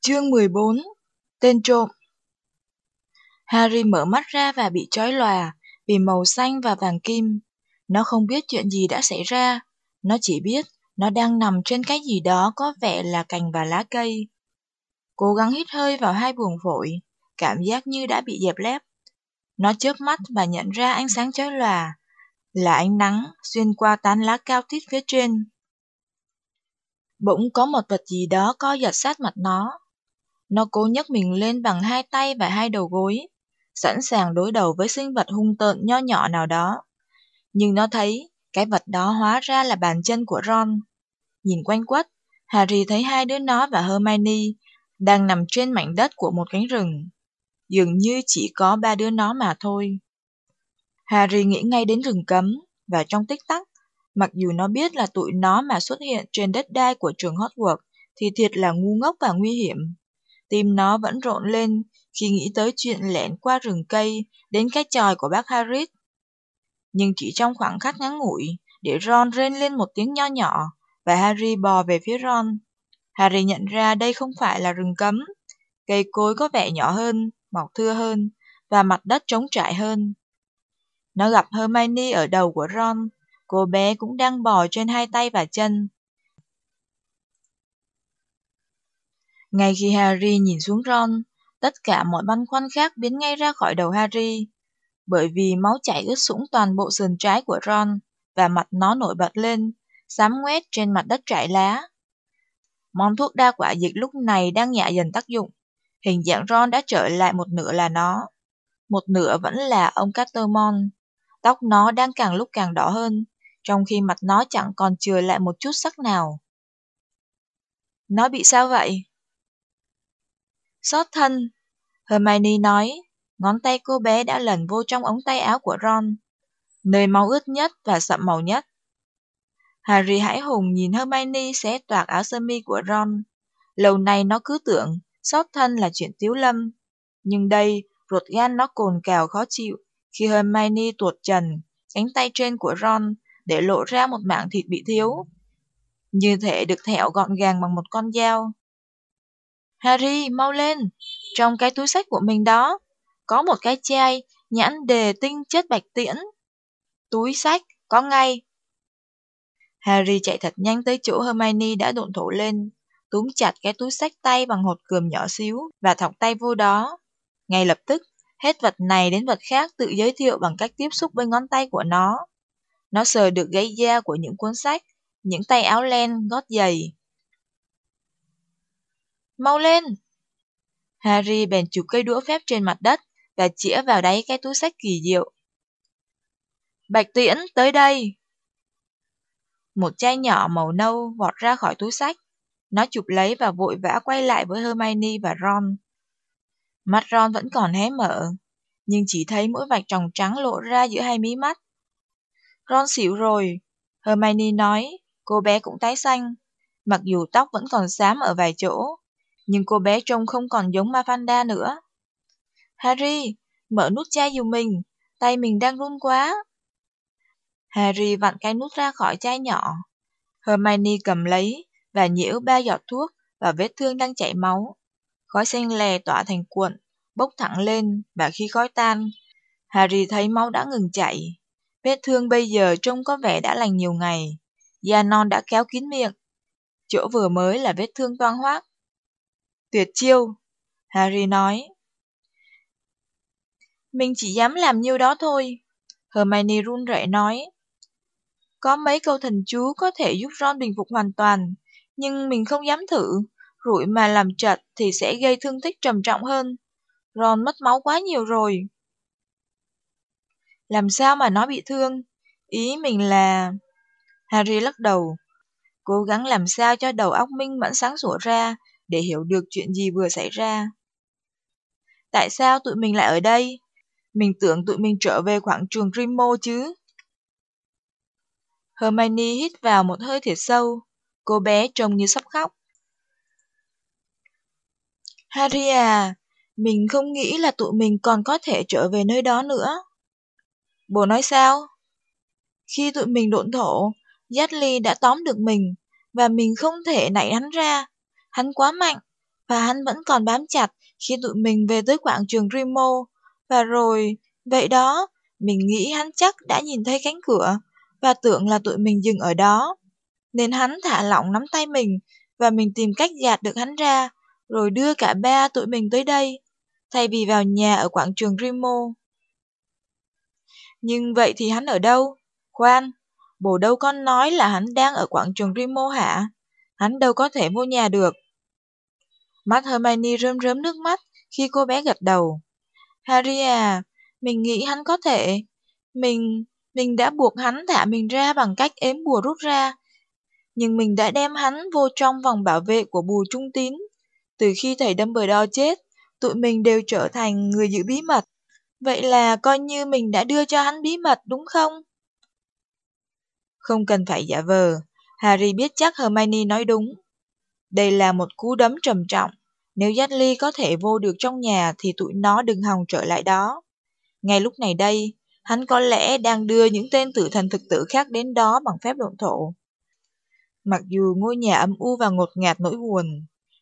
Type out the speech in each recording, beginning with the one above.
Chương 14 Tên trộm Harry mở mắt ra và bị chói lòa vì màu xanh và vàng kim. Nó không biết chuyện gì đã xảy ra. Nó chỉ biết nó đang nằm trên cái gì đó có vẻ là cành và lá cây. Cố gắng hít hơi vào hai buồng phổi, cảm giác như đã bị dẹp lép. Nó chớp mắt và nhận ra ánh sáng chói lòa, là ánh nắng xuyên qua tán lá cao tít phía trên. Bỗng có một vật gì đó co giật sát mặt nó. Nó cố nhấc mình lên bằng hai tay và hai đầu gối, sẵn sàng đối đầu với sinh vật hung tợn nho nhỏ nào đó. Nhưng nó thấy cái vật đó hóa ra là bàn chân của Ron. Nhìn quanh quất, Harry thấy hai đứa nó và Hermione đang nằm trên mảnh đất của một cánh rừng. Dường như chỉ có ba đứa nó mà thôi. Harry nghĩ ngay đến rừng cấm, và trong tích tắc, mặc dù nó biết là tụi nó mà xuất hiện trên đất đai của trường Hogwarts thì thiệt là ngu ngốc và nguy hiểm. Tim nó vẫn rộn lên khi nghĩ tới chuyện lẻn qua rừng cây đến cái tròi của bác Harris. Nhưng chỉ trong khoảng khắc ngắn ngủi, để Ron rên lên một tiếng nho nhỏ và Harry bò về phía Ron. Harry nhận ra đây không phải là rừng cấm. Cây cối có vẻ nhỏ hơn, mọc thưa hơn và mặt đất trống trải hơn. Nó gặp Hermione ở đầu của Ron. Cô bé cũng đang bò trên hai tay và chân. Ngay khi Harry nhìn xuống Ron, tất cả mọi băn khoăn khác biến ngay ra khỏi đầu Harry. Bởi vì máu chảy ướt sũng toàn bộ sườn trái của Ron và mặt nó nổi bật lên, xám ngoét trên mặt đất trải lá. Món thuốc đa quả dịch lúc này đang nhả dần tác dụng. Hình dạng Ron đã trở lại một nửa là nó. Một nửa vẫn là ông Catermon. Tóc nó đang càng lúc càng đỏ hơn, trong khi mặt nó chẳng còn chừa lại một chút sắc nào. Nó bị sao vậy? Xót thân, Hermione nói, ngón tay cô bé đã lần vô trong ống tay áo của Ron, nơi máu ướt nhất và sậm màu nhất. Harry hãi hùng nhìn Hermione xé toạc áo sơ mi của Ron. Lâu nay nó cứ tưởng xót thân là chuyện tiếu lâm. Nhưng đây, ruột gan nó cồn cào khó chịu khi Hermione tuột trần cánh tay trên của Ron để lộ ra một mảng thịt bị thiếu. Như thể được thẹo gọn gàng bằng một con dao. Harry, mau lên! Trong cái túi sách của mình đó, có một cái chai nhãn đề tinh chất bạch tiễn. Túi sách, có ngay. Harry chạy thật nhanh tới chỗ Hermione đã đụng thổ lên, túm chặt cái túi sách tay bằng hột cườm nhỏ xíu và thọc tay vô đó. Ngay lập tức, hết vật này đến vật khác tự giới thiệu bằng cách tiếp xúc với ngón tay của nó. Nó sờ được gáy da của những cuốn sách, những tay áo len, gót giày. Mau lên! Harry bèn chụp cây đũa phép trên mặt đất và chĩa vào đáy cái túi sách kỳ diệu. Bạch Tiễn, tới đây! Một chai nhỏ màu nâu vọt ra khỏi túi sách. Nó chụp lấy và vội vã quay lại với Hermione và Ron. Mắt Ron vẫn còn hé mở, nhưng chỉ thấy mỗi vạch tròng trắng lộ ra giữa hai mí mắt. Ron xỉu rồi, Hermione nói, cô bé cũng tái xanh, mặc dù tóc vẫn còn xám ở vài chỗ, nhưng cô bé trông không còn giống Mafanda nữa. Harry, mở nút chai giùm mình, tay mình đang run quá. Harry vặn cái nút ra khỏi chai nhỏ. Hermione cầm lấy và nhiễu ba giọt thuốc vào vết thương đang chảy máu. Khói xanh lè tỏa thành cuộn, bốc thẳng lên và khi khói tan, Harry thấy máu đã ngừng chảy. Vết thương bây giờ trông có vẻ đã lành nhiều ngày. Da non đã kéo kín miệng. Chỗ vừa mới là vết thương toang hoác. Tuyệt chiêu, Harry nói. Mình chỉ dám làm nhiêu đó thôi. Hermione run rẩy nói. Có mấy câu thần chú có thể giúp Ron bình phục hoàn toàn, nhưng mình không dám thử. Rủi mà làm trật thì sẽ gây thương tích trầm trọng hơn. Ron mất máu quá nhiều rồi. Làm sao mà nó bị thương? Ý mình là... Harry lắc đầu. Cố gắng làm sao cho đầu óc minh mẫn sáng sủa ra để hiểu được chuyện gì vừa xảy ra. Tại sao tụi mình lại ở đây? Mình tưởng tụi mình trở về quảng trường Grimmo chứ. Hermione hít vào một hơi thiệt sâu. Cô bé trông như sắp khóc. Harry à, mình không nghĩ là tụi mình còn có thể trở về nơi đó nữa. Bố nói sao? Khi tụi mình độn thổ, Dudley đã tóm được mình, và mình không thể nảy hắn ra. Hắn quá mạnh, và hắn vẫn còn bám chặt khi tụi mình về tới quảng trường Rimo. Và rồi, vậy đó, mình nghĩ hắn chắc đã nhìn thấy cánh cửa và tưởng là tụi mình dừng ở đó. Nên hắn thả lỏng nắm tay mình và mình tìm cách gạt được hắn ra, rồi đưa cả ba tụi mình tới đây, thay vì vào nhà ở quảng trường Rimo. Nhưng vậy thì hắn ở đâu? Khoan, bồ đâu con nói là hắn đang ở quảng trường Rimo hả? Hắn đâu có thể vô nhà được. Mắt Hermione rơm rớm nước mắt khi cô bé gật đầu. Harry à, mình nghĩ hắn có thể. Mình, mình đã buộc hắn thả mình ra bằng cách ếm bùa rút ra. Nhưng mình đã đem hắn vô trong vòng bảo vệ của bùa trung tín. Từ khi thầy Dumbledore chết, tụi mình đều trở thành người giữ bí mật. Vậy là coi như mình đã đưa cho hắn bí mật đúng không? Không cần phải giả vờ, Harry biết chắc Hermione nói đúng. Đây là một cú đấm trầm trọng. Nếu Dudley có thể vô được trong nhà thì tụi nó đừng hòng trở lại đó. Ngay lúc này đây, hắn có lẽ đang đưa những tên tử thần thực tử khác đến đó bằng phép độn thổ. Mặc dù ngôi nhà âm u và ngột ngạt nỗi buồn,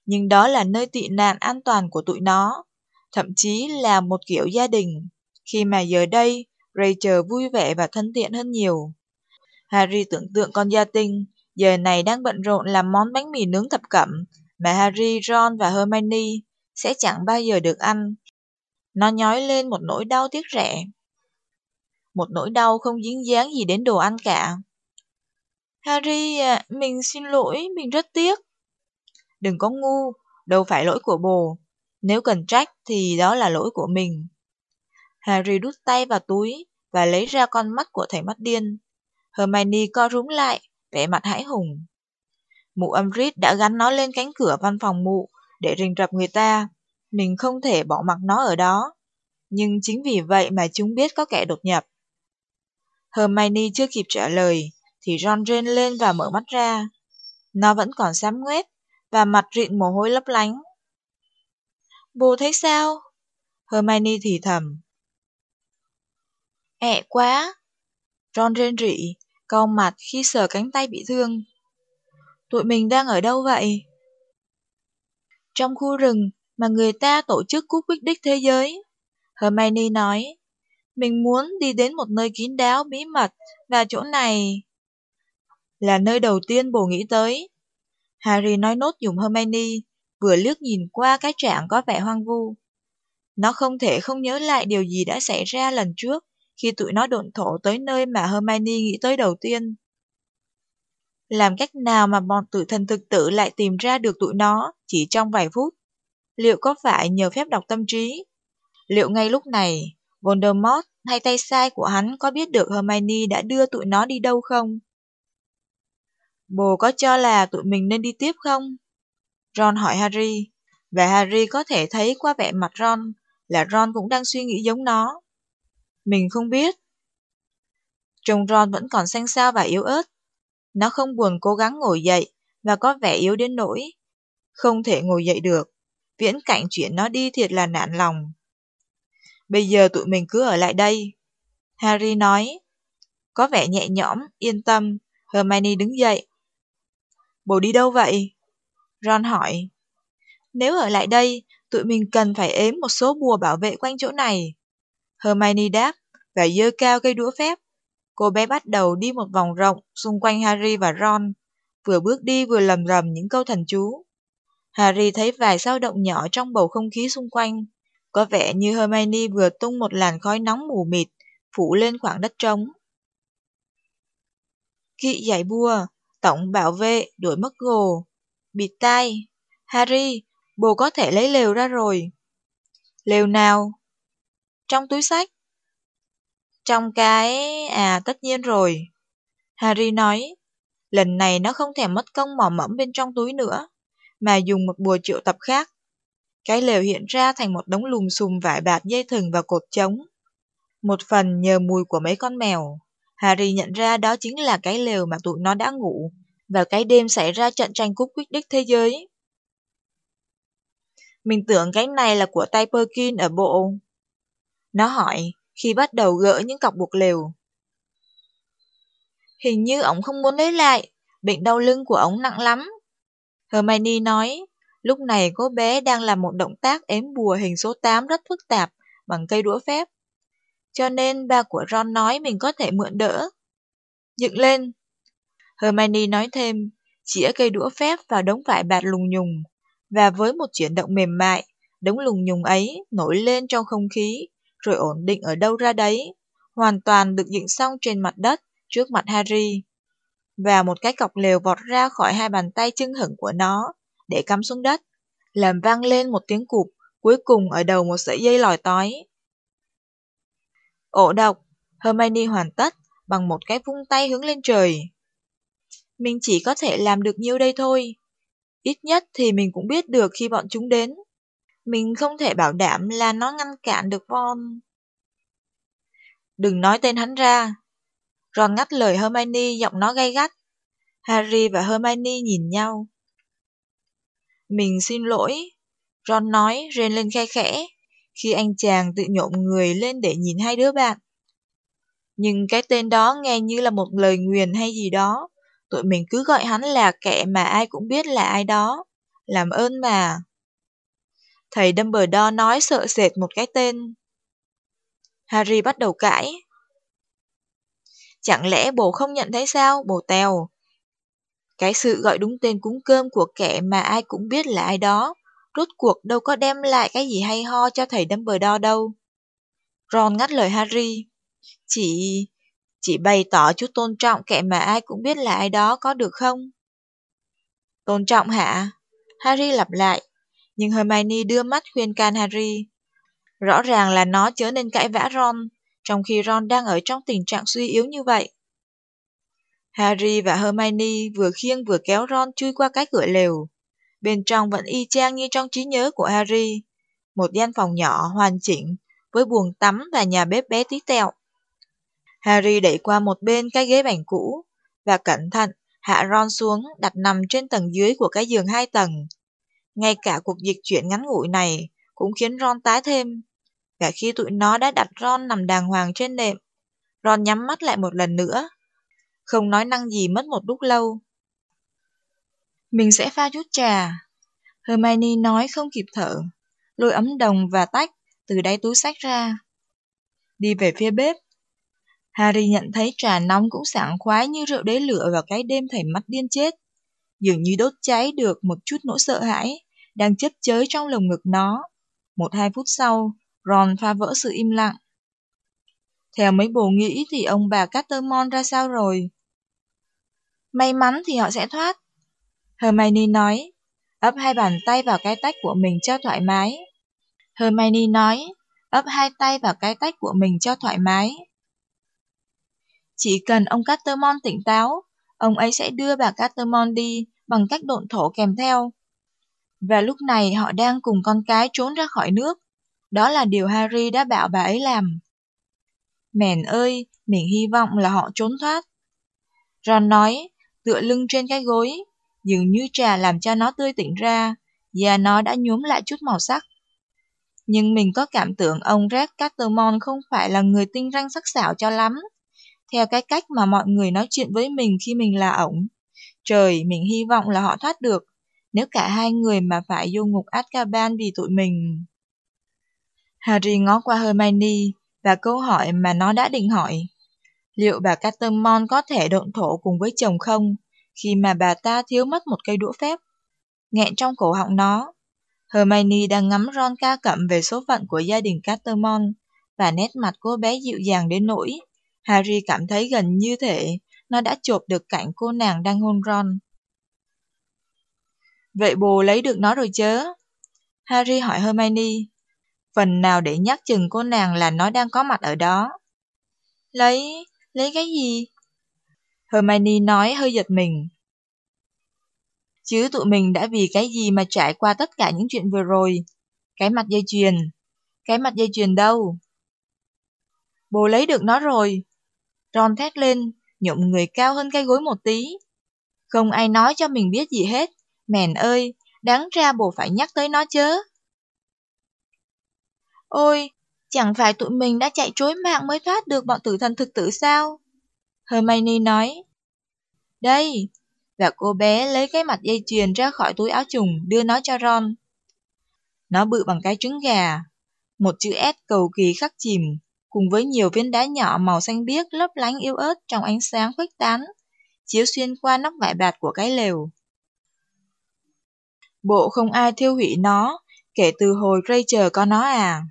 nhưng đó là nơi tị nạn an toàn của tụi nó, thậm chí là một kiểu gia đình, khi mà giờ đây Rachel vui vẻ và thân thiện hơn nhiều. Harry tưởng tượng con gia tinh, giờ này đang bận rộn làm món bánh mì nướng thập cẩm mà Harry, Ron và Hermione sẽ chẳng bao giờ được ăn. Nó nhói lên một nỗi đau tiếc rẻ. Một nỗi đau không dính dáng gì đến đồ ăn cả. Harry à, mình xin lỗi, mình rất tiếc. Đừng có ngu, đâu phải lỗi của bồ. Nếu cần trách thì đó là lỗi của mình. Harry đút tay vào túi và lấy ra con mắt của thầy mắt điên. Hermione co rúm lại, vẻ mặt hãi hùng. Mụ Amrit đã gắn nó lên cánh cửa văn phòng mụ để rình rập người ta. Mình không thể bỏ mặc nó ở đó. Nhưng chính vì vậy mà chúng biết có kẻ đột nhập. Hermione chưa kịp trả lời, thì Ron rên lên và mở mắt ra. Nó vẫn còn xám nguét, và mặt rịn mồ hôi lấp lánh. Bố thấy sao? Hermione thì thầm. Ẹ quá! Ron rên rỉ, cau mặt khi sờ cánh tay bị thương. Tụi mình đang ở đâu vậy? Trong khu rừng mà người ta tổ chức cúp quyết đích thế giới. Hermione nói, mình muốn đi đến một nơi kín đáo bí mật và chỗ này là nơi đầu tiên bồ nghĩ tới. Harry nói nốt dùng Hermione, vừa liếc nhìn qua cái trạng có vẻ hoang vu. Nó không thể không nhớ lại điều gì đã xảy ra lần trước khi tụi nó độn thổ tới nơi mà Hermione nghĩ tới đầu tiên. Làm cách nào mà bọn tử thần thực tử lại tìm ra được tụi nó chỉ trong vài phút? Liệu có phải nhờ phép đọc tâm trí? Liệu ngay lúc này, Voldemort hay tay sai của hắn có biết được Hermione đã đưa tụi nó đi đâu không? Bồ có cho là tụi mình nên đi tiếp không? Ron hỏi Harry, và Harry có thể thấy qua vẻ mặt Ron là Ron cũng đang suy nghĩ giống nó. Mình không biết. Trông Ron vẫn còn xanh xao và yếu ớt. Nó không buồn cố gắng ngồi dậy và có vẻ yếu đến nỗi. Không thể ngồi dậy được. Viễn cảnh chuyện nó đi thiệt là nản lòng. Bây giờ tụi mình cứ ở lại đây. Harry nói. Có vẻ nhẹ nhõm, yên tâm. Hermione đứng dậy. Bố đi đâu vậy? Ron hỏi. Nếu ở lại đây, tụi mình cần phải ếm một số bùa bảo vệ quanh chỗ này. Hermione đáp và dơ cao cây đũa phép. Cô bé bắt đầu đi một vòng rộng xung quanh Harry và Ron, vừa bước đi vừa lầm rầm những câu thần chú. Harry thấy vài sao động nhỏ trong bầu không khí xung quanh. Có vẻ như Hermione vừa tung một làn khói nóng mù mịt, phủ lên khoảng đất trống. Kỵ giải bùa, tổng bảo vệ, đuổi mất gồ, bịt tai. Harry, bồ có thể lấy lều ra rồi. Lều nào? Trong túi sách. Trong cái... à tất nhiên rồi. Harry nói, lần này nó không thèm mất công mò mẫm bên trong túi nữa, mà dùng một bùa triệu tập khác. Cái lều hiện ra thành một đống lùm xùm vải bạt dây thừng và cột trống. Một phần nhờ mùi của mấy con mèo, Harry nhận ra đó chính là cái lều mà tụi nó đã ngủ vào cái đêm xảy ra trận tranh cúp quyết đích thế giới. Mình tưởng cái này là của tay Perkin ở bộ. Nó hỏi khi bắt đầu gỡ những cọc buộc lều. Hình như ổng không muốn lấy lại, bệnh đau lưng của ổng nặng lắm. Hermione nói, Lúc này cô bé đang làm một động tác ếm bùa hình số 8 rất phức tạp bằng cây đũa phép. Cho nên ba của Ron nói mình có thể mượn đỡ. Dựng lên. Hermione nói thêm, chĩa cây đũa phép vào đống vải bạt lùng nhùng, và với một chuyển động mềm mại, đống lùng nhùng ấy nổi lên trong không khí, rồi ổn định ở đâu ra đấy, hoàn toàn được dựng xong trên mặt đất trước mặt Harry. Và một cái cọc lều vọt ra khỏi hai bàn tay chưng hửng của nó, để cắm xuống đất, làm vang lên một tiếng cụp cuối cùng ở đầu một sợi dây lòi tói. Ổ độc, Hermione hoàn tất bằng một cái vung tay hướng lên trời. Mình chỉ có thể làm được nhiêu đây thôi. Ít nhất thì mình cũng biết được khi bọn chúng đến. Mình không thể bảo đảm là nó ngăn cản được Von. Đừng nói tên hắn ra. Ron ngắt lời Hermione giọng nó gay gắt. Harry và Hermione nhìn nhau. Mình xin lỗi. Ron nói, rên lên khe khẽ, khi anh chàng tự nhộm người lên để nhìn hai đứa bạn. Nhưng cái tên đó nghe như là một lời nguyền hay gì đó. Tụi mình cứ gọi hắn là kẻ mà ai cũng biết là ai đó. Làm ơn mà. Thầy Dumbledore nói sợ sệt một cái tên. Harry bắt đầu cãi. Chẳng lẽ bộ không nhận thấy sao, bộ tèo? Cái sự gọi đúng tên cúng cơm của kẻ mà ai cũng biết là ai đó, rốt cuộc đâu có đem lại cái gì hay ho cho thầy Dumbledore đâu. Ron ngắt lời Harry. Chỉ... chỉ bày tỏ chút tôn trọng kẻ mà ai cũng biết là ai đó có được không? Tôn trọng hả? Harry lặp lại, nhưng Hermione đưa mắt khuyên can Harry. Rõ ràng là nó chớ nên cãi vã Ron, trong khi Ron đang ở trong tình trạng suy yếu như vậy. Harry và Hermione vừa khiêng vừa kéo Ron chui qua cái cửa lều. Bên trong vẫn y chang như trong trí nhớ của Harry. Một gian phòng nhỏ hoàn chỉnh, với buồng tắm và nhà bếp bé tí tẹo. Harry đẩy qua một bên cái ghế bành cũ, và cẩn thận hạ Ron xuống đặt nằm trên tầng dưới của cái giường hai tầng. Ngay cả cuộc dịch chuyển ngắn ngủi này cũng khiến Ron tái thêm. Cả khi tụi nó đã đặt Ron nằm đàng hoàng trên nệm, Ron nhắm mắt lại một lần nữa không nói năng gì mất một lúc lâu. Mình sẽ pha chút trà. Hermione nói không kịp thở, lôi ấm đồng và tách từ đáy túi sách ra. Đi về phía bếp. Harry nhận thấy trà nóng cũng sảng khoái như rượu đế lửa vào cái đêm thầy mắt điên chết. Dường như đốt cháy được một chút nỗi sợ hãi, đang chấp chới trong lồng ngực nó. Một hai phút sau, Ron pha vỡ sự im lặng. Theo mấy bồ nghĩ thì ông bà Catermon ra sao rồi? May mắn thì họ sẽ thoát. Hermione nói, ấp hai bàn tay vào cái tách của mình cho thoải mái. Hermione nói, ấp hai tay vào cái tách của mình cho thoải mái. Chỉ cần ông Catermon tỉnh táo, ông ấy sẽ đưa bà Catermon đi bằng cách độn thổ kèm theo. Và lúc này họ đang cùng con cái trốn ra khỏi nước. Đó là điều Harry đã bảo bà ấy làm. Mèn ơi, mình hy vọng là họ trốn thoát. Ron nói, tựa lưng trên cái gối, dường như trà làm cho nó tươi tỉnh ra, và nó đã nhuốm lại chút màu sắc. Nhưng mình có cảm tưởng ông Red Catermon không phải là người tinh ranh sắc sảo cho lắm, theo cái cách mà mọi người nói chuyện với mình khi mình là ổng. Trời, mình hy vọng là họ thoát được, nếu cả hai người mà phải vô ngục Azkaban vì tụi mình. Harry ngó qua Hermione và câu hỏi mà nó đã định hỏi. Liệu bà Catermon có thể độn thổ cùng với chồng không, khi mà bà ta thiếu mất một cây đũa phép? Nghẹn trong cổ họng nó. Hermione đang ngắm Ron ca cẩm về số phận của gia đình Catermon, và nét mặt cô bé dịu dàng đến nỗi. Harry cảm thấy gần như thể nó đã chộp được cảnh cô nàng đang hôn Ron. Vậy bồ lấy được nó rồi chớ? Harry hỏi Hermione. Phần nào để nhắc chừng cô nàng là nó đang có mặt ở đó. Lấy, Lấy cái gì? Hermione nói hơi giật mình. Chứ tụi mình đã vì cái gì mà trải qua tất cả những chuyện vừa rồi. Cái mặt dây chuyền. Cái mặt dây chuyền đâu? Bố lấy được nó rồi. Ron thét lên, nhộm người cao hơn cái gối một tí. Không ai nói cho mình biết gì hết. Mèn ơi, đáng ra bố phải nhắc tới nó chớ. Ôi, Chẳng phải tụi mình đã chạy trối mạng mới thoát được bọn tử thần thực tử sao? Hermione nói. Đây, và cô bé lấy cái mặt dây chuyền ra khỏi túi áo trùng đưa nó cho Ron. Nó bự bằng cái trứng gà, một chữ S cầu kỳ khắc chìm, cùng với nhiều viên đá nhỏ màu xanh biếc lấp lánh yếu ớt trong ánh sáng khuếch tán, chiếu xuyên qua nóc vải bạt của cái lều. Bộ không ai thiêu hủy nó, kể từ hồi Rachel có nó à?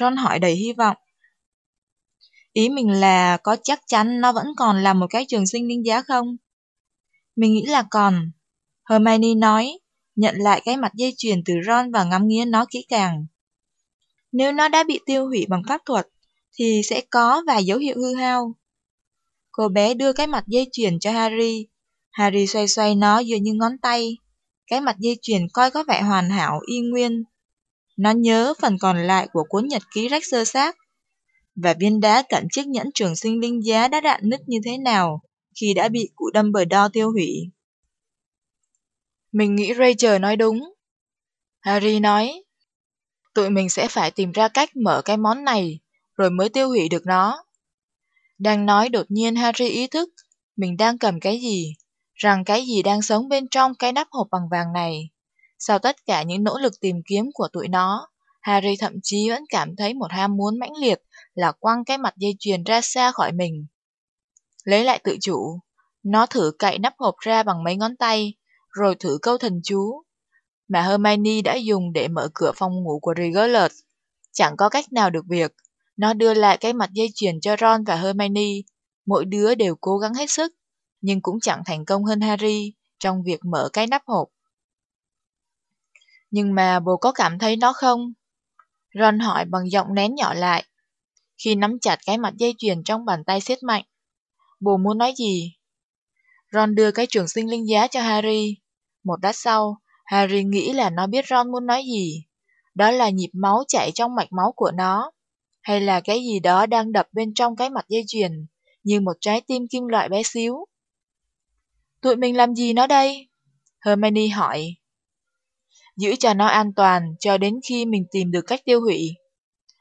Ron hỏi đầy hy vọng. Ý mình là có chắc chắn nó vẫn còn là một cái trường sinh linh giá không? Mình nghĩ là còn. Hermione nói, nhận lại cái mặt dây chuyền từ Ron và ngắm nghía nó kỹ càng. Nếu nó đã bị tiêu hủy bằng pháp thuật, thì sẽ có vài dấu hiệu hư hao. Cô bé đưa cái mặt dây chuyền cho Harry. Harry xoay xoay nó dường như ngón tay. Cái mặt dây chuyền coi có vẻ hoàn hảo, y nguyên. Nó nhớ phần còn lại của cuốn nhật ký rách sơ xác. Và viên đá cạnh chiếc nhẫn trường sinh linh giá đã đạn nứt như thế nào khi đã bị cụ đâm bờ đo tiêu hủy. Mình nghĩ Rachel nói đúng. Harry nói, tụi mình sẽ phải tìm ra cách mở cái món này, rồi mới tiêu hủy được nó. Đang nói đột nhiên Harry ý thức, mình đang cầm cái gì, rằng cái gì đang sống bên trong cái nắp hộp bằng vàng này. Sau tất cả những nỗ lực tìm kiếm của tụi nó, Harry thậm chí vẫn cảm thấy một ham muốn mãnh liệt là quăng cái mặt dây chuyền ra xa khỏi mình. Lấy lại tự chủ, nó thử cậy nắp hộp ra bằng mấy ngón tay, rồi thử câu thần chú, mà Hermione đã dùng để mở cửa phòng ngủ của Regulus. Chẳng có cách nào được việc, nó đưa lại cái mặt dây chuyền cho Ron và Hermione, mỗi đứa đều cố gắng hết sức, nhưng cũng chẳng thành công hơn Harry trong việc mở cái nắp hộp. Nhưng mà bố có cảm thấy nó không? Ron hỏi bằng giọng nén nhỏ lại, khi nắm chặt cái mặt dây chuyền trong bàn tay siết mạnh. Bố muốn nói gì? Ron đưa cái trường sinh linh giá cho Harry. Một lát sau, Harry nghĩ là nó biết Ron muốn nói gì. Đó là nhịp máu chạy trong mạch máu của nó. Hay là cái gì đó đang đập bên trong cái mặt dây chuyền, như một trái tim kim loại bé xíu. Tụi mình làm gì nó đây? Hermione hỏi. Giữ cho nó an toàn cho đến khi mình tìm được cách tiêu hủy.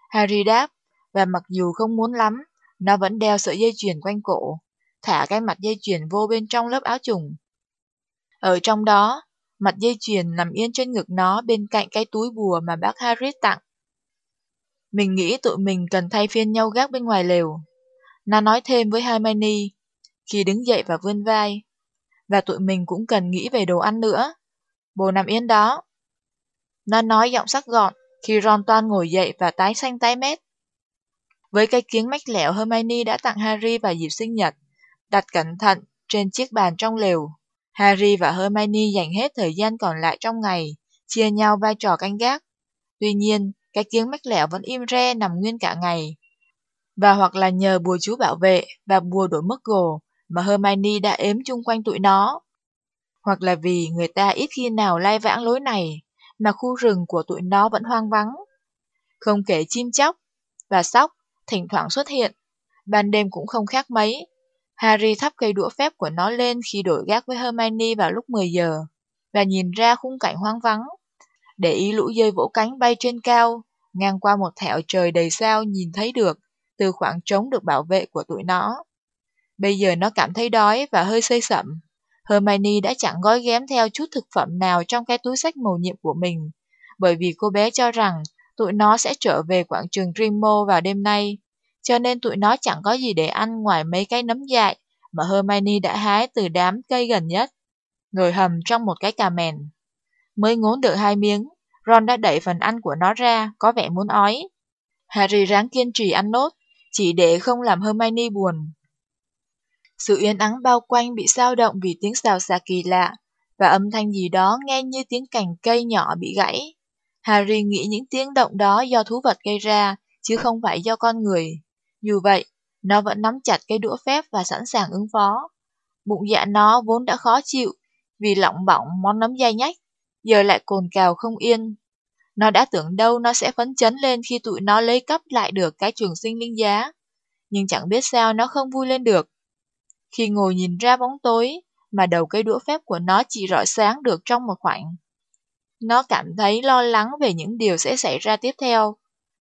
Harry đáp, và mặc dù không muốn lắm, nó vẫn đeo sợi dây chuyền quanh cổ, thả cái mặt dây chuyền vô bên trong lớp áo trùng. Ở trong đó, mặt dây chuyền nằm yên trên ngực nó bên cạnh cái túi bùa mà bác Harris tặng. Mình nghĩ tụi mình cần thay phiên nhau gác bên ngoài lều. Nó nói thêm với Hermione khi đứng dậy và vươn vai. Và tụi mình cũng cần nghĩ về đồ ăn nữa. Bồ nằm yên đó. Nó nói giọng sắc gọn khi Ron toan ngồi dậy và tái xanh tái mét. Với cái kiếng mách lẹo Hermione đã tặng Harry vào dịp sinh nhật, đặt cẩn thận trên chiếc bàn trong lều. Harry và Hermione dành hết thời gian còn lại trong ngày, chia nhau vai trò canh gác. Tuy nhiên, cái kiếng mách lẻo vẫn im re nằm nguyên cả ngày. Và hoặc là nhờ bùa chú bảo vệ và bùa đổi mất gồ mà Hermione đã ếm chung quanh tụi nó. Hoặc là vì người ta ít khi nào lai vãng lối này, mà khu rừng của tụi nó vẫn hoang vắng. Không kể chim chóc và sóc thỉnh thoảng xuất hiện, ban đêm cũng không khác mấy. Harry thắp cây đũa phép của nó lên khi đổi gác với Hermione vào lúc 10 giờ, và nhìn ra khung cảnh hoang vắng. Để ý lũ dơi vỗ cánh bay trên cao, ngang qua một thẻo trời đầy sao nhìn thấy được, từ khoảng trống được bảo vệ của tụi nó. Bây giờ nó cảm thấy đói và hơi xây sẩm. Hermione đã chẳng gói ghém theo chút thực phẩm nào trong cái túi sách màu nhiệm của mình, bởi vì cô bé cho rằng tụi nó sẽ trở về quảng trường Grimmo vào đêm nay, cho nên tụi nó chẳng có gì để ăn ngoài mấy cái nấm dại mà Hermione đã hái từ đám cây gần nhất, ngồi hầm trong một cái cà mèn. Mới ngốn được hai miếng, Ron đã đẩy phần ăn của nó ra, có vẻ muốn ói. Harry ráng kiên trì ăn nốt, chỉ để không làm Hermione buồn. Sự yên ắng bao quanh bị sao động vì tiếng xào xà kỳ lạ, và âm thanh gì đó nghe như tiếng cành cây nhỏ bị gãy. Harry nghĩ những tiếng động đó do thú vật gây ra, chứ không phải do con người. Dù vậy, nó vẫn nắm chặt cây đũa phép và sẵn sàng ứng phó. Bụng dạ nó vốn đã khó chịu vì lỏng bỏng món nấm dai nhách, giờ lại cồn cào không yên. Nó đã tưởng đâu nó sẽ phấn chấn lên khi tụi nó lấy cắp lại được cái trường sinh linh giá. Nhưng chẳng biết sao nó không vui lên được. Khi ngồi nhìn ra bóng tối, mà đầu cây đũa phép của nó chỉ rọi sáng được trong một khoảng. Nó cảm thấy lo lắng về những điều sẽ xảy ra tiếp theo.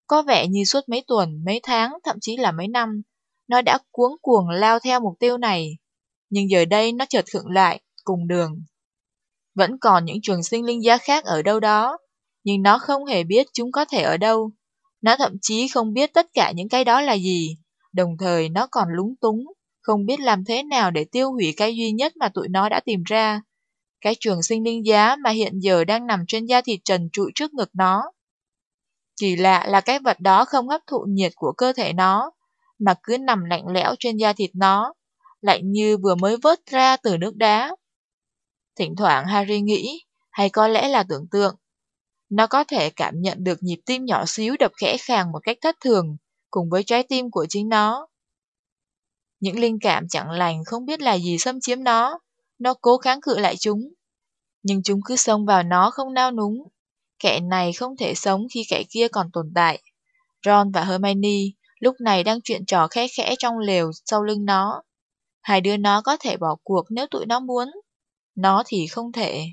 Có vẻ như suốt mấy tuần, mấy tháng, thậm chí là mấy năm, nó đã cuống cuồng lao theo mục tiêu này. Nhưng giờ đây nó chợt khựng lại, cùng đường. Vẫn còn những trường sinh linh giá khác ở đâu đó, nhưng nó không hề biết chúng có thể ở đâu. Nó thậm chí không biết tất cả những cái đó là gì, đồng thời nó còn lúng túng, không biết làm thế nào để tiêu hủy cái duy nhất mà tụi nó đã tìm ra. Cái trường sinh linh giá mà hiện giờ đang nằm trên da thịt trần trụi trước ngực nó. Kỳ lạ là cái vật đó không hấp thụ nhiệt của cơ thể nó, mà cứ nằm lạnh lẽo trên da thịt nó, lạnh như vừa mới vớt ra từ nước đá. Thỉnh thoảng Harry nghĩ, hay có lẽ là tưởng tượng, nó có thể cảm nhận được nhịp tim nhỏ xíu đập khẽ khàng một cách thất thường, cùng với trái tim của chính nó. Những linh cảm chẳng lành không biết là gì xâm chiếm nó, nó cố kháng cự lại chúng. Nhưng chúng cứ xông vào nó không nao núng. Kẻ này không thể sống khi kẻ kia còn tồn tại. Ron và Hermione lúc này đang chuyện trò khẽ khẽ trong lều sau lưng nó. Hai đứa nó có thể bỏ cuộc nếu tụi nó muốn. Nó thì không thể.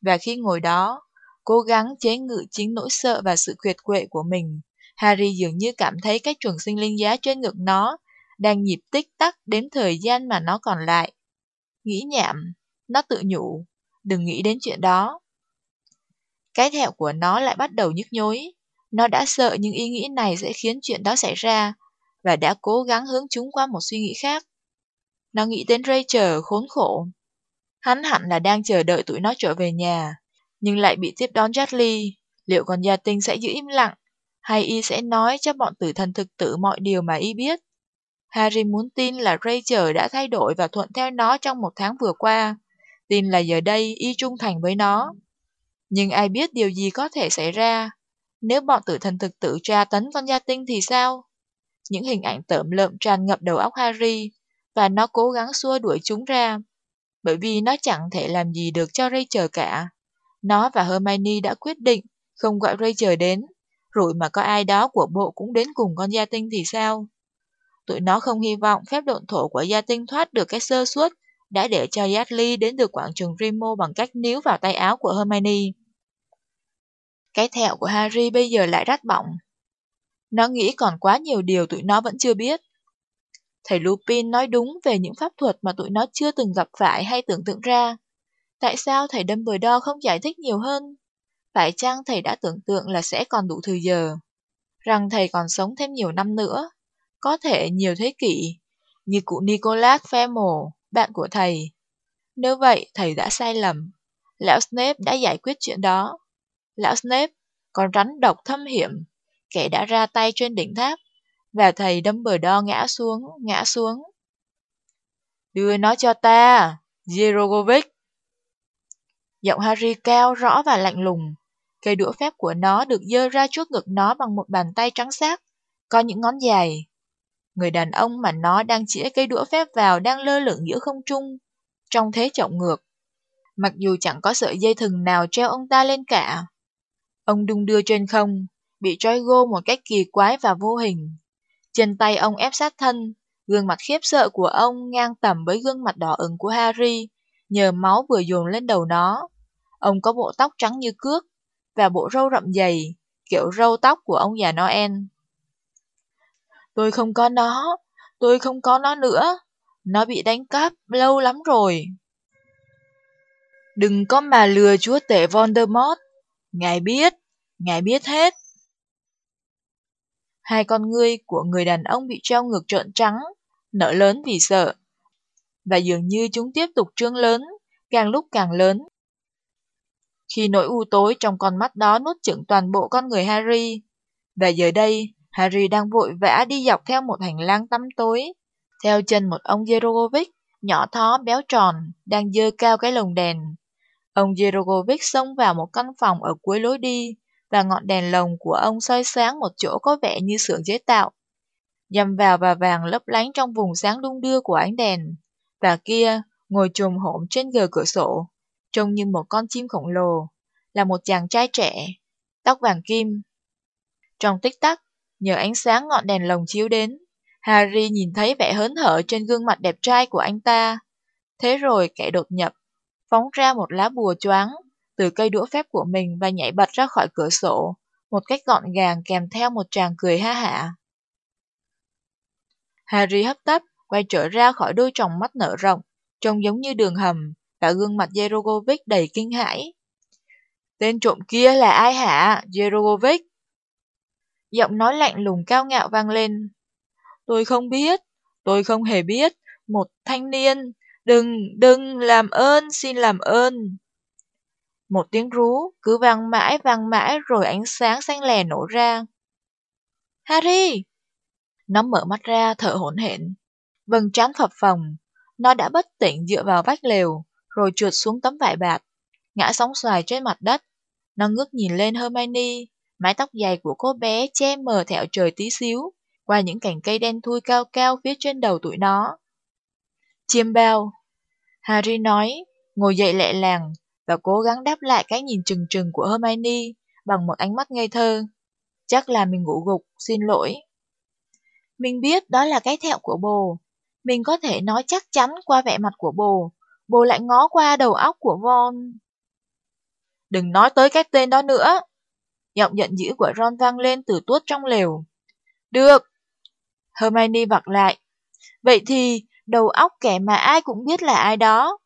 Và khi ngồi đó, cố gắng chế ngự chính nỗi sợ và sự quyệt quệ của mình, Harry dường như cảm thấy cái chuẩn sinh linh giá trên ngực nó đang nhịp tích tắc đến thời gian mà nó còn lại. Nghĩ nhảm, nó tự nhủ, đừng nghĩ đến chuyện đó. Cái thẹo của nó lại bắt đầu nhức nhối. Nó đã sợ những ý nghĩ này sẽ khiến chuyện đó xảy ra, và đã cố gắng hướng chúng qua một suy nghĩ khác. Nó nghĩ đến Rachel khốn khổ. Hắn hẳn là đang chờ đợi tụi nó trở về nhà, nhưng lại bị tiếp đón Charlie. Liệu còn gia tinh sẽ giữ im lặng, hay y sẽ nói cho bọn tử thần thực tử mọi điều mà y biết? Harry muốn tin là Rachel đã thay đổi và thuận theo nó trong một tháng vừa qua. Tin là giờ đây y trung thành với nó. Nhưng ai biết điều gì có thể xảy ra? Nếu bọn tử thần thực tự tra tấn con gia tinh thì sao? Những hình ảnh tởm lợm tràn ngập đầu óc Harry, và nó cố gắng xua đuổi chúng ra. Bởi vì nó chẳng thể làm gì được cho Rachel cả. Nó và Hermione đã quyết định không gọi Rachel đến, rồi mà có ai đó của bộ cũng đến cùng con gia tinh thì sao? Tụi nó không hy vọng phép độn thổ của gia tinh thoát được cái sơ suất đã để cho Yardley đến được quảng trường Rimo bằng cách níu vào tay áo của Hermione. Cái thẹo của Harry bây giờ lại rát bỏng. Nó nghĩ còn quá nhiều điều tụi nó vẫn chưa biết. Thầy Lupin nói đúng về những pháp thuật mà tụi nó chưa từng gặp phải hay tưởng tượng ra. Tại sao thầy Dumbledore không giải thích nhiều hơn? Phải chăng thầy đã tưởng tượng là sẽ còn đủ thời giờ? Rằng thầy còn sống thêm nhiều năm nữa? Có thể nhiều thế kỷ, như cụ Nicholas Flamel, bạn của thầy. Nếu vậy, thầy đã sai lầm. Lão Snape đã giải quyết chuyện đó. Lão Snape, con rắn độc thâm hiểm, kẻ đã ra tay trên đỉnh tháp, và thầy đâm bờ đo ngã xuống, ngã xuống. Đưa nó cho ta, Zerogovic. Giọng Harry cao, rõ và lạnh lùng. Cây đũa phép của nó được dơ ra trước ngực nó bằng một bàn tay trắng xác, có những ngón dài. Người đàn ông mà nó đang chĩa cây đũa phép vào đang lơ lửng giữa không trung, trong thế trọng ngược. Mặc dù chẳng có sợi dây thừng nào treo ông ta lên cả. Ông đung đưa trên không, bị trói gô một cách kỳ quái và vô hình. Chân tay ông ép sát thân, gương mặt khiếp sợ của ông ngang tầm với gương mặt đỏ ửng của Harry, nhờ máu vừa dồn lên đầu nó. Ông có bộ tóc trắng như cước, và bộ râu rậm dày, kiểu râu tóc của ông già Noel. Tôi không có nó, tôi không có nó nữa. Nó bị đánh cắp lâu lắm rồi. Đừng có mà lừa chúa tể Voldemort. Ngài biết, ngài biết hết. Hai con ngươi của người đàn ông bị treo ngược trợn trắng, nở lớn vì sợ. Và dường như chúng tiếp tục trương lớn, càng lúc càng lớn. Khi nỗi u tối trong con mắt đó nuốt chửng toàn bộ con người Harry. Và giờ đây, Harry đang vội vã đi dọc theo một hành lang tăm tối, theo chân một ông Jerogovic, nhỏ thó béo tròn, đang dơ cao cái lồng đèn. Ông Jerogovic xông vào một căn phòng ở cuối lối đi, và ngọn đèn lồng của ông soi sáng một chỗ có vẻ như xưởng chế tạo. Dầm vào và vàng lấp lánh trong vùng sáng đung đưa của ánh đèn. Và kia, ngồi trùm hổm trên gờ cửa sổ, trông như một con chim khổng lồ, là một chàng trai trẻ, tóc vàng kim. Trong tích tắc, Nhờ ánh sáng ngọn đèn lồng chiếu đến, Harry nhìn thấy vẻ hớn hở trên gương mặt đẹp trai của anh ta. Thế rồi kẻ đột nhập, phóng ra một lá bùa choáng từ cây đũa phép của mình và nhảy bật ra khỏi cửa sổ, một cách gọn gàng kèm theo một tràng cười ha hả. Harry hấp tấp, quay trở ra khỏi đôi tròng mắt nở rộng, trông giống như đường hầm, cả gương mặt Jerogovic đầy kinh hãi. Tên trộm kia là ai hả, Jerogovic? Giọng nói lạnh lùng cao ngạo vang lên. Tôi không biết, tôi không hề biết, một thanh niên, đừng, đừng, làm ơn, xin làm ơn. Một tiếng rú cứ vang mãi vang mãi rồi ánh sáng xanh lè nổ ra. Harry! Nó mở mắt ra thở hổn hển, vầng trán phập phồng. Nó đã bất tỉnh dựa vào vách lều, rồi trượt xuống tấm vải bạt, ngã sóng xoài trên mặt đất. Nó ngước nhìn lên Hermione, mái tóc dài của cô bé che mờ thẹo trời tí xíu, qua những cành cây đen thui cao cao phía trên đầu tụi nó. Chiêm bao, Harry nói, ngồi dậy lẹ làng, và cố gắng đáp lại cái nhìn trừng trừng của Hermione bằng một ánh mắt ngây thơ. Chắc là mình ngủ gục, xin lỗi. Mình biết đó là cái thẹo của bồ. Mình có thể nói chắc chắn qua vẻ mặt của bồ. Bồ lại ngó qua đầu óc của Von. Đừng nói tới cái tên đó nữa. Giọng giận dữ của Ron vang lên từ tuốt trong lều. Được. Hermione vặt lại. Vậy thì, đầu óc kẻ mà ai cũng biết là ai đó.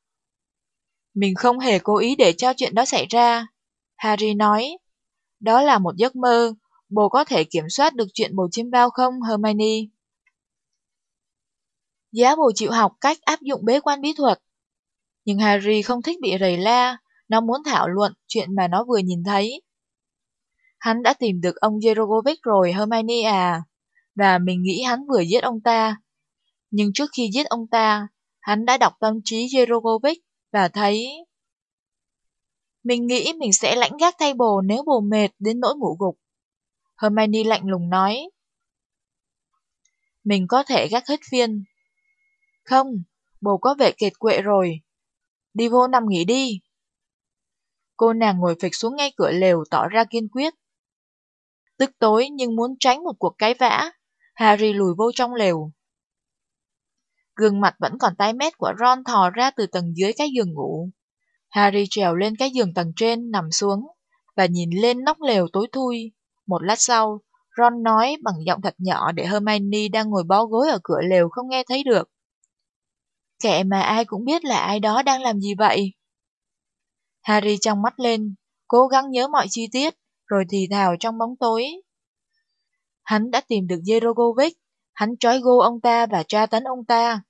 Mình không hề cố ý để cho chuyện đó xảy ra. Harry nói. Đó là một giấc mơ. Bồ có thể kiểm soát được chuyện bồ chim bao không, Hermione? Giá bồ chịu học cách áp dụng bế quan bí thuật. Nhưng Harry không thích bị rầy la, nó muốn thảo luận chuyện mà nó vừa nhìn thấy. Hắn đã tìm được ông Jerogovic rồi, Hermione à, và mình nghĩ hắn vừa giết ông ta. Nhưng trước khi giết ông ta, hắn đã đọc tâm trí Jerogovic và thấy... Mình nghĩ mình sẽ lãnh gác thay bồ nếu bồ mệt đến nỗi ngủ gục. Hermione lạnh lùng nói. Mình có thể gác hết phiên. Không, bồ có vẻ kiệt quệ rồi. Đi vô nằm nghỉ đi. Cô nàng ngồi phịch xuống ngay cửa lều tỏ ra kiên quyết. Tức tối nhưng muốn tránh một cuộc cái vã, Harry lùi vô trong lều. Gương mặt vẫn còn tái mét của Ron thò ra từ tầng dưới cái giường ngủ. Harry trèo lên cái giường tầng trên, nằm xuống, và nhìn lên nóc lều tối thui. Một lát sau, Ron nói bằng giọng thật nhỏ để Hermione đang ngồi bó gối ở cửa lều không nghe thấy được. Kệ mà ai cũng biết là ai đó đang làm gì vậy. Harry trong mắt lên, cố gắng nhớ mọi chi tiết, rồi thì thào trong bóng tối. Hắn đã tìm được Jerogovic, hắn trói gô ông ta và tra tấn ông ta.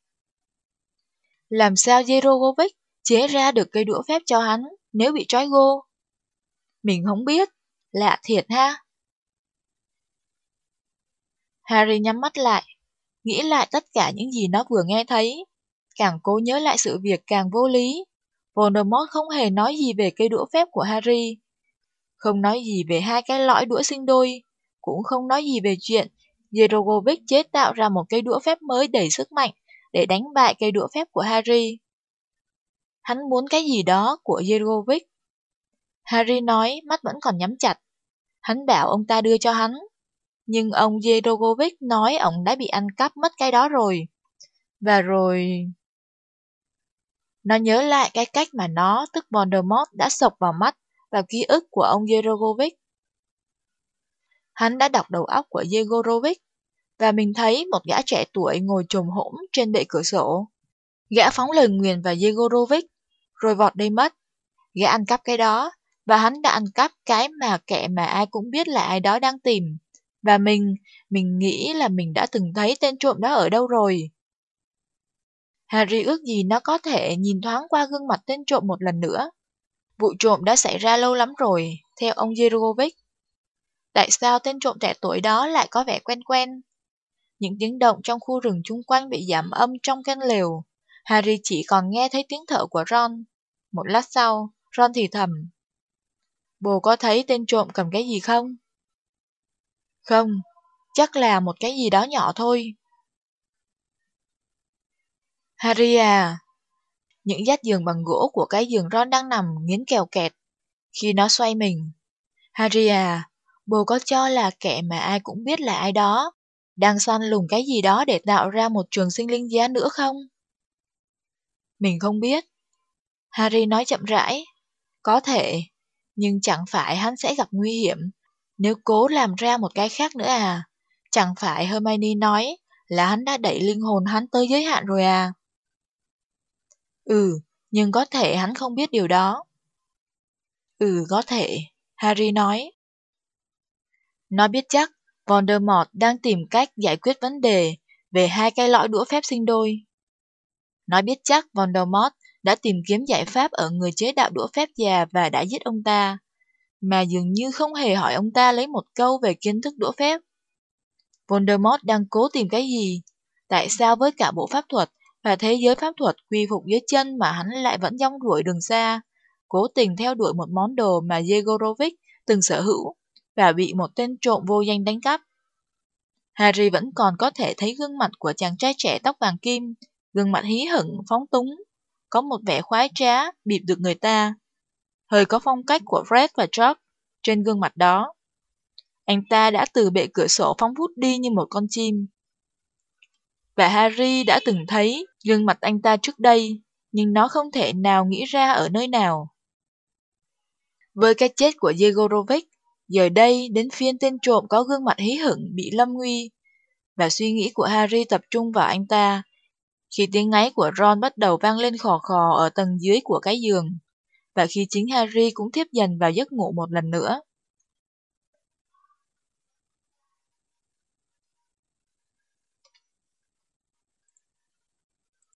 Làm sao Jerogovic chế ra được cây đũa phép cho hắn nếu bị trói gô? Mình không biết, lạ thiệt ha. Harry nhắm mắt lại, nghĩ lại tất cả những gì nó vừa nghe thấy. Càng cố nhớ lại sự việc càng vô lý. Voldemort không hề nói gì về cây đũa phép của Harry. Không nói gì về hai cái lõi đũa sinh đôi. Cũng không nói gì về chuyện Jerogovic chế tạo ra một cây đũa phép mới đầy sức mạnh để đánh bại cây đũa phép của Harry. Hắn muốn cái gì đó của Jerogovic. Harry nói mắt vẫn còn nhắm chặt. Hắn bảo ông ta đưa cho hắn. Nhưng ông Jerogovic nói ông đã bị ăn cắp mất cái đó rồi. Và rồi... Nó nhớ lại cái cách mà nó, tức Voldemort, đã sộc vào mắt và ký ức của ông Jerogovic. Hắn đã đọc đầu óc của Jerogovic, và mình thấy một gã trẻ tuổi ngồi trồm hỗn trên bệ cửa sổ. Gã phóng lời nguyền vào Jerogovic, rồi vọt đi mất. Gã ăn cắp cái đó, và hắn đã ăn cắp cái mà kẻ mà ai cũng biết là ai đó đang tìm. Và mình, mình nghĩ là mình đã từng thấy tên trộm đó ở đâu rồi. Harry ước gì nó có thể nhìn thoáng qua gương mặt tên trộm một lần nữa. Vụ trộm đã xảy ra lâu lắm rồi, theo ông Jerovic. Tại sao tên trộm trẻ tuổi đó lại có vẻ quen quen? Những tiếng động trong khu rừng chung quanh bị giảm âm trong căn lều. Harry chỉ còn nghe thấy tiếng thở của Ron. Một lát sau, Ron thì thầm. Bồ có thấy tên trộm cầm cái gì không? Không, chắc là một cái gì đó nhỏ thôi. Harry à! Những dát giường bằng gỗ của cái giường Ron đang nằm nghiến kèo kẹt. Khi nó xoay mình. Harry à! Bồ có cho là kẻ mà ai cũng biết là ai đó, đang săn lùng cái gì đó để tạo ra một trường sinh linh giá nữa không? Mình không biết. Harry nói chậm rãi. Có thể, nhưng chẳng phải hắn sẽ gặp nguy hiểm nếu cố làm ra một cái khác nữa à. Chẳng phải Hermione nói là hắn đã đẩy linh hồn hắn tới giới hạn rồi à. Ừ, nhưng có thể hắn không biết điều đó. Ừ, có thể, Harry nói. Nó biết chắc Voldemort đang tìm cách giải quyết vấn đề về hai cây lõi đũa phép sinh đôi. Nó biết chắc Voldemort đã tìm kiếm giải pháp ở người chế đạo đũa phép già và đã giết ông ta, mà dường như không hề hỏi ông ta lấy một câu về kiến thức đũa phép. Voldemort đang cố tìm cái gì? Tại sao với cả bộ pháp thuật và thế giới pháp thuật quy phục dưới chân mà hắn lại vẫn dông đuổi đường xa, cố tình theo đuổi một món đồ mà Yegorovic từng sở hữu và bị một tên trộm vô danh đánh cắp. Harry vẫn còn có thể thấy gương mặt của chàng trai trẻ tóc vàng kim, gương mặt hí hửng, phóng túng, có một vẻ khoái trá, bịp được người ta. Hơi có phong cách của Fred và George trên gương mặt đó. Anh ta đã từ bệ cửa sổ phóng vút đi như một con chim. Và Harry đã từng thấy gương mặt anh ta trước đây, nhưng nó không thể nào nghĩ ra ở nơi nào. Với cái chết của Yegorovic, giờ đây đến phiên tên trộm có gương mặt hí hửng bị lâm nguy, và suy nghĩ của Harry tập trung vào anh ta. Khi tiếng ngáy của Ron bắt đầu vang lên khò khò ở tầng dưới của cái giường, và khi chính Harry cũng thiếp dần vào giấc ngủ một lần nữa.